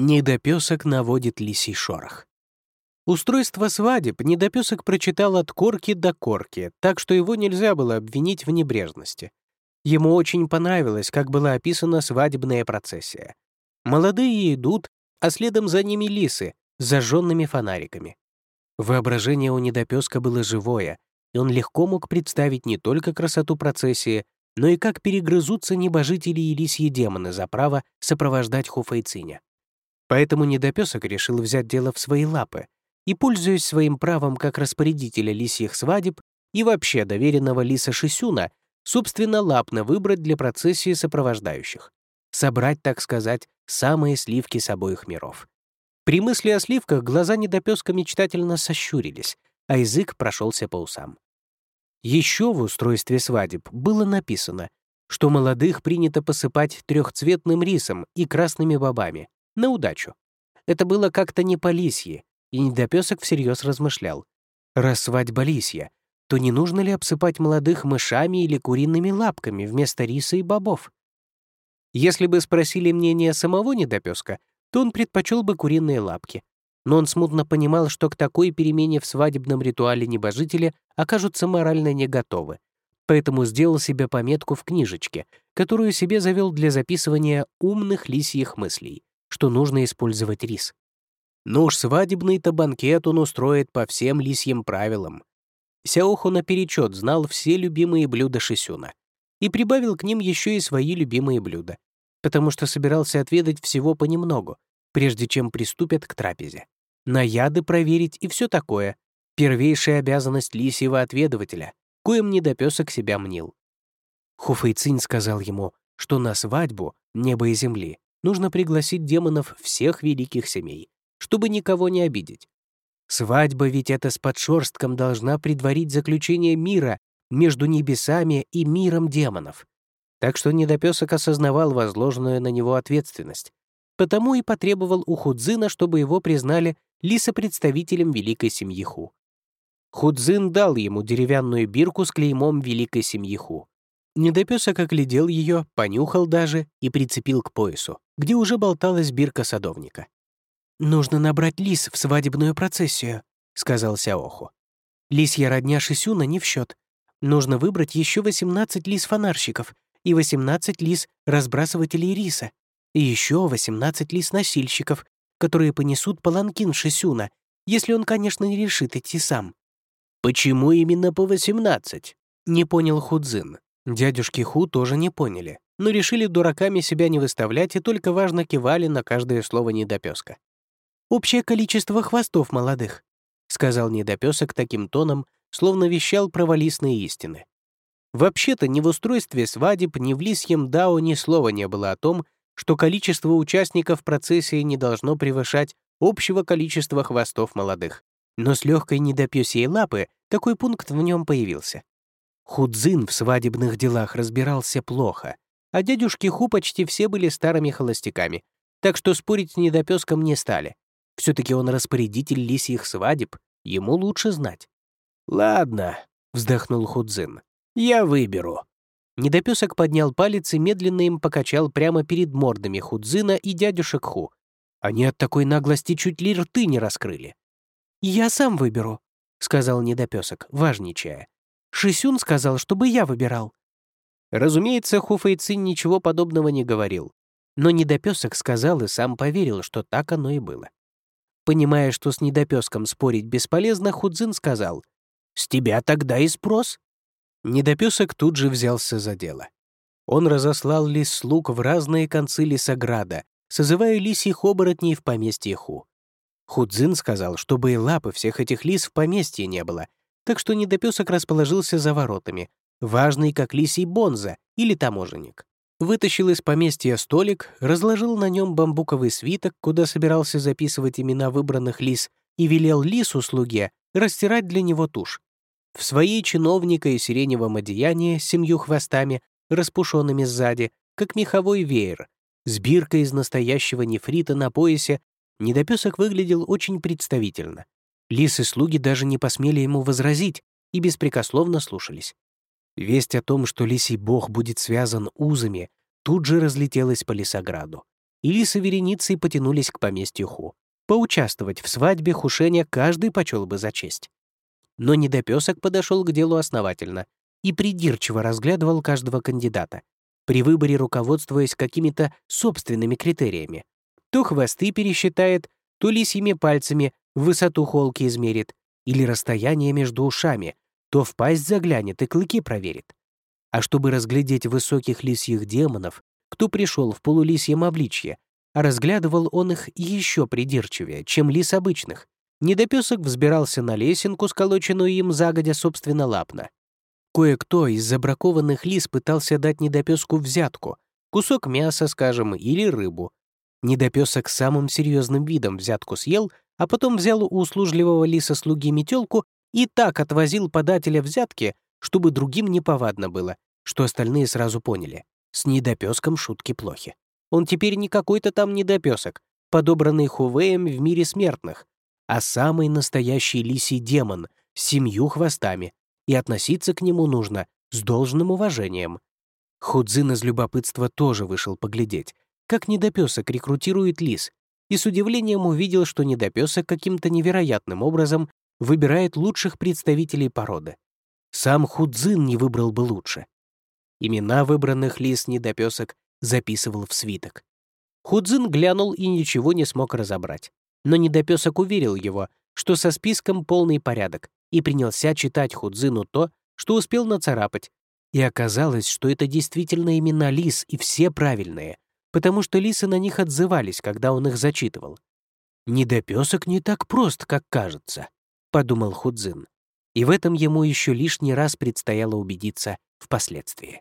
Недопесок наводит лисий шорох. Устройство свадеб недопесок прочитал от корки до корки, так что его нельзя было обвинить в небрежности. Ему очень понравилось, как была описана свадебная процессия. Молодые идут, а следом за ними лисы с зажженными фонариками. Воображение у недопеска было живое, и он легко мог представить не только красоту процессии, но и как перегрызутся небожители и лисьи демоны за право сопровождать Хуфейциня. Поэтому недопесок решил взять дело в свои лапы и, пользуясь своим правом как распорядителя лисьих свадеб и вообще доверенного лиса Шисюна, собственно лапно выбрать для процессии сопровождающих. Собрать, так сказать, самые сливки с обоих миров. При мысли о сливках глаза недопеска мечтательно сощурились, а язык прошелся по усам. Еще в устройстве свадеб было написано, что молодых принято посыпать трехцветным рисом и красными бобами, на удачу. Это было как-то не по лисье, и недопесок всерьез размышлял. Раз свадьба лисья, то не нужно ли обсыпать молодых мышами или куриными лапками вместо риса и бобов? Если бы спросили мнение самого недопеска, то он предпочел бы куриные лапки. Но он смутно понимал, что к такой перемене в свадебном ритуале небожители окажутся морально не готовы, поэтому сделал себе пометку в книжечке, которую себе завел для записывания умных лисьих мыслей что нужно использовать рис. Ну уж свадебный-то банкет он устроит по всем лисьим правилам. Сяоху наперечет знал все любимые блюда Шисюна и прибавил к ним еще и свои любимые блюда, потому что собирался отведать всего понемногу, прежде чем приступят к трапезе. На яды проверить и все такое. Первейшая обязанность лисьего отведывателя, коим недопесок себя мнил. Хуфэйцинь сказал ему, что на свадьбу неба и земли нужно пригласить демонов всех великих семей, чтобы никого не обидеть. Свадьба ведь это с подшерстком должна предварить заключение мира между небесами и миром демонов. Так что недопесок осознавал возложенную на него ответственность, потому и потребовал у Худзина, чтобы его признали лисопредставителем великой семьи Ху. Худзин дал ему деревянную бирку с клеймом великой семьи Ху. Недопесок оглядел ее, понюхал даже и прицепил к поясу, где уже болталась бирка садовника. «Нужно набрать лис в свадебную процессию», — сказал Сяоху. «Лисья родня Шисюна не в счет. Нужно выбрать еще 18 лис-фонарщиков и 18 лис-разбрасывателей риса, и еще 18 лис-носильщиков, которые понесут паланкин Шисюна, если он, конечно, не решит идти сам». «Почему именно по 18?» — не понял Худзин. Дядюшки Ху тоже не поняли, но решили дураками себя не выставлять и только важно кивали на каждое слово недопеска. «Общее количество хвостов молодых», — сказал недопесок таким тоном, словно вещал провалистные истины. Вообще-то ни в устройстве свадеб, ни в лисьем дао ни слова не было о том, что количество участников процессии не должно превышать общего количества хвостов молодых. Но с легкой недопёсьей лапы такой пункт в нем появился. Худзин в свадебных делах разбирался плохо, а дядюшки Ху почти все были старыми холостяками, так что спорить с недопеском не стали. все таки он распорядитель лисьих свадеб, ему лучше знать. «Ладно», — вздохнул Худзин, — «я выберу». Недопесок поднял палец и медленно им покачал прямо перед мордами Худзина и дядюшек Ху. Они от такой наглости чуть ли рты не раскрыли. «Я сам выберу», — сказал недопесок, важничая. Шисюн сказал, чтобы я выбирал». Разумеется, Хуфэйцин ничего подобного не говорил, но недопесок сказал и сам поверил, что так оно и было. Понимая, что с недопеском спорить бесполезно, Худзин сказал, «С тебя тогда и спрос». Недопесок тут же взялся за дело. Он разослал лис слуг в разные концы лесограда, созывая лисьих оборотней в поместье Ху. Худзин сказал, чтобы и лапы всех этих лис в поместье не было, так что недопесок расположился за воротами, важный как лисий бонза или таможенник. Вытащил из поместья столик, разложил на нем бамбуковый свиток, куда собирался записывать имена выбранных лис, и велел лису-слуге растирать для него тушь. В своей чиновника и сиреневом одеянии с семью хвостами, распушенными сзади, как меховой веер, с биркой из настоящего нефрита на поясе, недопесок выглядел очень представительно. Лисы-слуги даже не посмели ему возразить и беспрекословно слушались. Весть о том, что лисий бог будет связан узами, тут же разлетелась по лесограду. и лисы вереницей потянулись к поместью Ху. Поучаствовать в свадьбе Хушеня каждый почел бы за честь. Но недопесок подошел к делу основательно и придирчиво разглядывал каждого кандидата, при выборе руководствуясь какими-то собственными критериями. То хвосты пересчитает, то лисьими пальцами высоту холки измерит или расстояние между ушами, то в пасть заглянет и клыки проверит. А чтобы разглядеть высоких лисьих демонов, кто пришел в полулисьем обличье, разглядывал он их еще придирчивее, чем лис обычных. Недопесок взбирался на лесенку, сколоченную им загодя собственно лапно. Кое-кто из забракованных лис пытался дать недопеску взятку, кусок мяса, скажем, или рыбу. Недопесок самым серьезным видом взятку съел, а потом взял у услужливого лиса-слуги метелку и так отвозил подателя взятки, чтобы другим неповадно было, что остальные сразу поняли. С недопеском шутки плохи. Он теперь не какой-то там недопесок, подобранный Хувеем в мире смертных, а самый настоящий лисий демон с семью хвостами, и относиться к нему нужно с должным уважением. Худзин из любопытства тоже вышел поглядеть, как недопесок рекрутирует лис, и с удивлением увидел, что недопесок каким-то невероятным образом выбирает лучших представителей породы. Сам Худзин не выбрал бы лучше. Имена выбранных лис недопесок записывал в свиток. Худзин глянул и ничего не смог разобрать. Но недопесок уверил его, что со списком полный порядок, и принялся читать Худзину то, что успел нацарапать. И оказалось, что это действительно имена лис, и все правильные, потому что лисы на них отзывались, когда он их зачитывал. «Недопесок не так прост, как кажется», — подумал Худзин. И в этом ему еще лишний раз предстояло убедиться впоследствии.